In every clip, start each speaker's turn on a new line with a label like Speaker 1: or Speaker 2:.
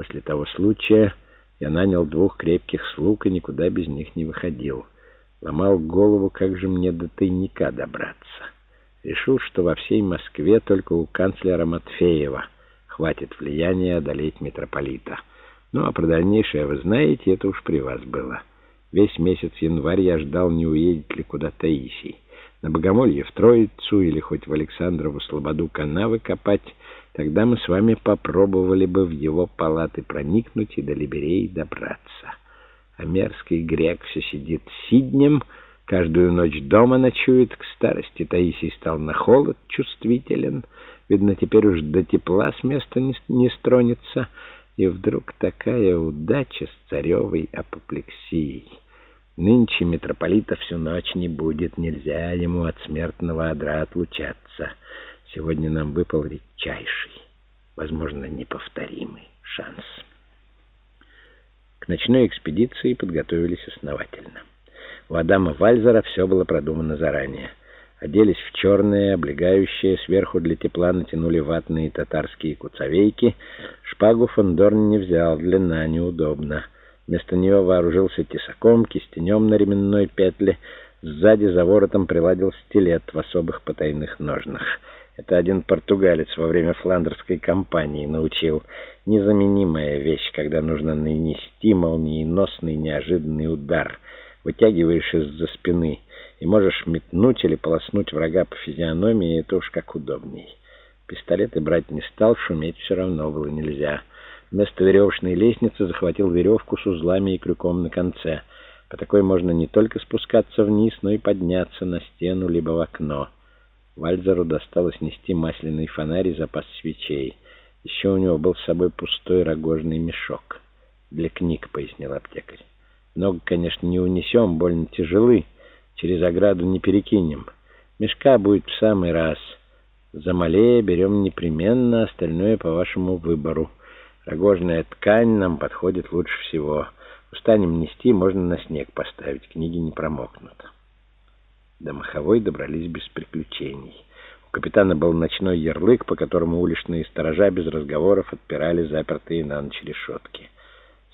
Speaker 1: После того случая я нанял двух крепких слуг и никуда без них не выходил. Ломал голову, как же мне до тайника добраться. Решил, что во всей Москве только у канцлера Матфеева хватит влияния одолеть митрополита. Ну, а про дальнейшее вы знаете, это уж при вас было. Весь месяц январь я ждал, не уедет ли куда Таисий. На Богомолье в Троицу или хоть в Александрову Слободу канавы копать, тогда мы с вами попробовали бы в его палаты проникнуть и до Либерей добраться. А мерзкий грек все сидит сиднем, каждую ночь дома ночует, к старости Таисий стал на холод чувствителен, видно, теперь уж до тепла с места не, не стронется, и вдруг такая удача с царевой апоплексией. Нынче митрополита всю ночь не будет, нельзя ему от смертного одра отлучаться. Сегодня нам выпал редчайший, возможно, неповторимый шанс. К ночной экспедиции подготовились основательно. У Адама Вальзера все было продумано заранее. Оделись в черные, облегающие, сверху для тепла натянули ватные татарские куцовейки. Шпагу Фондорн не взял, длина неудобна. Вместо нее вооружился тесаком, кистенем на ременной петле. Сзади за воротом приладил стилет в особых потайных ножнах. Это один португалец во время фландерской кампании научил. Незаменимая вещь, когда нужно нанести молниеносный неожиданный удар. Вытягиваешь из-за спины и можешь метнуть или полоснуть врага по физиономии, это уж как удобней. Пистолеты брать не стал, шуметь все равно было нельзя. Вместо веревочной лестницы захватил веревку с узлами и крюком на конце. По такой можно не только спускаться вниз, но и подняться на стену либо в окно. Вальзеру досталось нести масляный фонарь и запас свечей. Еще у него был с собой пустой рогожный мешок. «Для книг», — пояснил аптекарь. «Много, конечно, не унесем, больно тяжелы. Через ограду не перекинем. Мешка будет в самый раз. За малее берем непременно, остальное по вашему выбору». Рогожная ткань нам подходит лучше всего. Устанем нести, можно на снег поставить, книги не промокнут. До Маховой добрались без приключений. У капитана был ночной ярлык, по которому уличные сторожа без разговоров отпирали запертые на ночь решетки.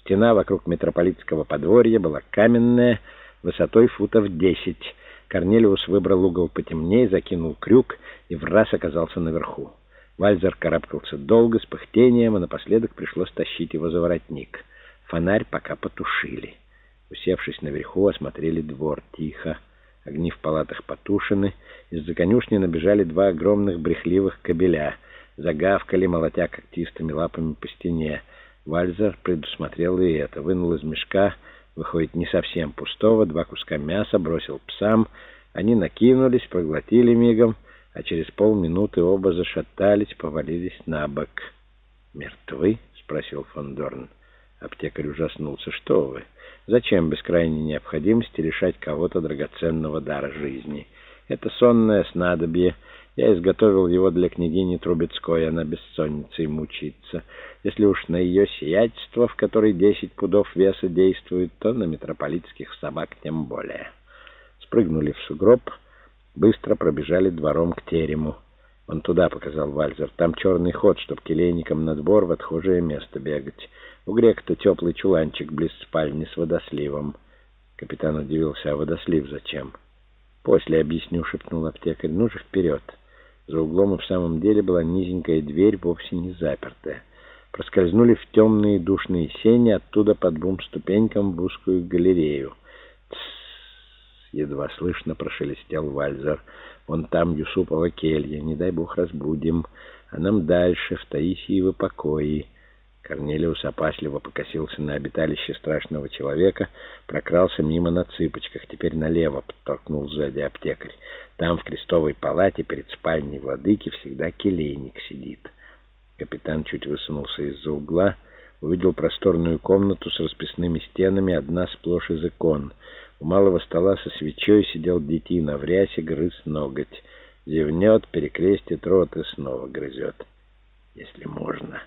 Speaker 1: Стена вокруг митрополитского подворья была каменная, высотой футов десять. Корнелиус выбрал угол потемнее, закинул крюк и в раз оказался наверху. Вальзер карабкался долго, с пыхтением, а напоследок пришлось тащить его за воротник. Фонарь пока потушили. Усевшись наверху, осмотрели двор тихо. Огни в палатах потушены. Из-за конюшни набежали два огромных брехливых кобеля. Загавкали, молотя когтистыми лапами по стене. Вальзер предусмотрел и это. Вынул из мешка, выходит, не совсем пустого, два куска мяса, бросил псам. Они накинулись, проглотили мигом а через полминуты оба зашатались, повалились на бок. «Мертвы?» — спросил фон Дорн. Аптекарь ужаснулся. «Что вы? Зачем без крайней необходимости лишать кого-то драгоценного дара жизни? Это сонное снадобье. Я изготовил его для княгини Трубецкой, она бессонницей мучится. Если уж на ее сиятельство, в которой десять пудов веса действует, то на митрополитских собак тем более». Спрыгнули в сугроб — Быстро пробежали двором к терему. Он туда показал Вальзер. Там черный ход, чтоб келейникам на двор в отхожее место бегать. У грека-то теплый чуланчик близ спальни с водосливом. Капитан удивился, а водослив зачем? После объясню, шепнул аптекарь. Ну же вперед. За углом и в самом деле была низенькая дверь, вовсе не запертая. Проскользнули в темные душные сени, оттуда по двум ступенькам в узкую галерею едва слышно прошелестел Вальзер. «Вон там Юсупова келья, не дай бог разбудим, а нам дальше, в Таисиево покои». Корнелиус опасливо покосился на обиталище страшного человека, прокрался мимо на цыпочках, теперь налево подтолкнул сзади аптекарь. Там в крестовой палате перед спальней владыки всегда келейник сидит. Капитан чуть высунулся из-за угла, увидел просторную комнату с расписными стенами, одна сплошь из икон — у малого стола со свечой сидел детина в рясе, грыз ноготь. Зевнет, перекрестит рот и снова грызет. Если можно,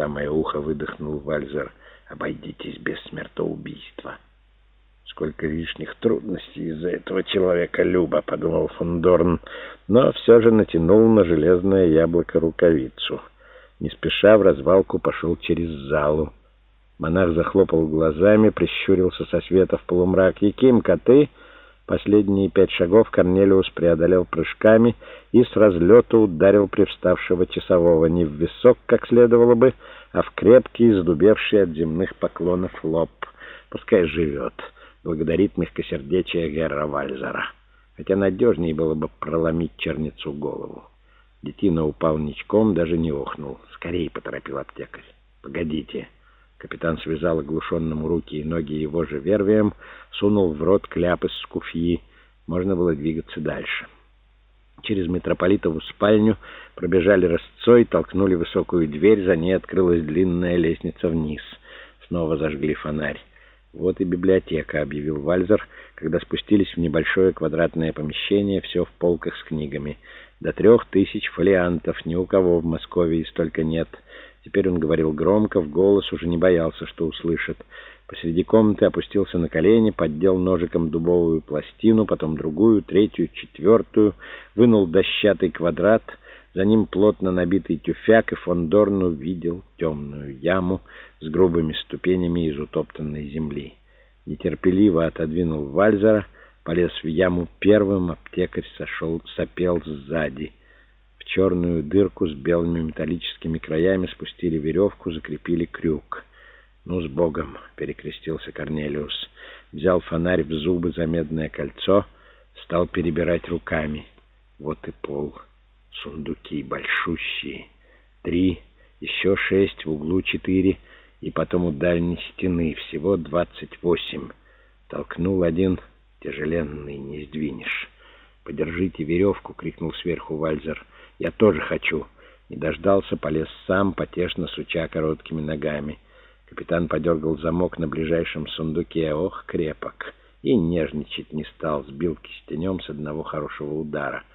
Speaker 1: самое ухо выдохнул Вальзер, обойдитесь без смертоубийства. Сколько лишних трудностей из-за этого человека Люба, подумал Фондорн, но все же натянул на железное яблоко рукавицу. Не спеша в развалку пошел через залу. Монах захлопал глазами, прищурился со света в полумрак. «Якимка, ты...» Последние пять шагов Корнелиус преодолел прыжками и с разлета ударил привставшего часового не в висок, как следовало бы, а в крепкий, задубевший от земных поклонов лоб. Пускай живет, благодарит мягкосердечие Герра Вальзера. Хотя надежнее было бы проломить черницу голову. Детина упал ничком, даже не охнул. «Скорее!» — поторопил аптекарь. «Погодите!» Капитан связал оглушенному руки и ноги его же вервием, сунул в рот кляп из скуфьи. Можно было двигаться дальше. Через митрополитову спальню пробежали рысцой, толкнули высокую дверь, за ней открылась длинная лестница вниз. Снова зажгли фонарь. «Вот и библиотека», — объявил Вальзер, когда спустились в небольшое квадратное помещение, все в полках с книгами. «До трех тысяч фолиантов, ни у кого в Москве столько нет». Теперь он говорил громко, в голос, уже не боялся, что услышит. Посреди комнаты опустился на колени, поддел ножиком дубовую пластину, потом другую, третью, четвертую, вынул дощатый квадрат, за ним плотно набитый тюфяк, и фон Дорн увидел темную яму с грубыми ступенями из утоптанной земли. Нетерпеливо отодвинул Вальзера, полез в яму первым, аптекарь сошел, сопел сзади — черную дырку с белыми металлическими краями спустили веревку, закрепили крюк. «Ну, с Богом!» — перекрестился Корнелиус. Взял фонарь в зубы за медное кольцо, стал перебирать руками. Вот и пол. Сундуки большущие. Три, еще шесть, в углу четыре, и потом у дальней стены всего двадцать восемь. Толкнул один, тяжеленный, не сдвинешь. «Подержите веревку!» — крикнул сверху Вальзер. «Я тоже хочу». Не дождался, полез сам, потешно суча короткими ногами. Капитан подергал замок на ближайшем сундуке. Ох, крепок! И нежничать не стал, сбил кистенем с одного хорошего удара —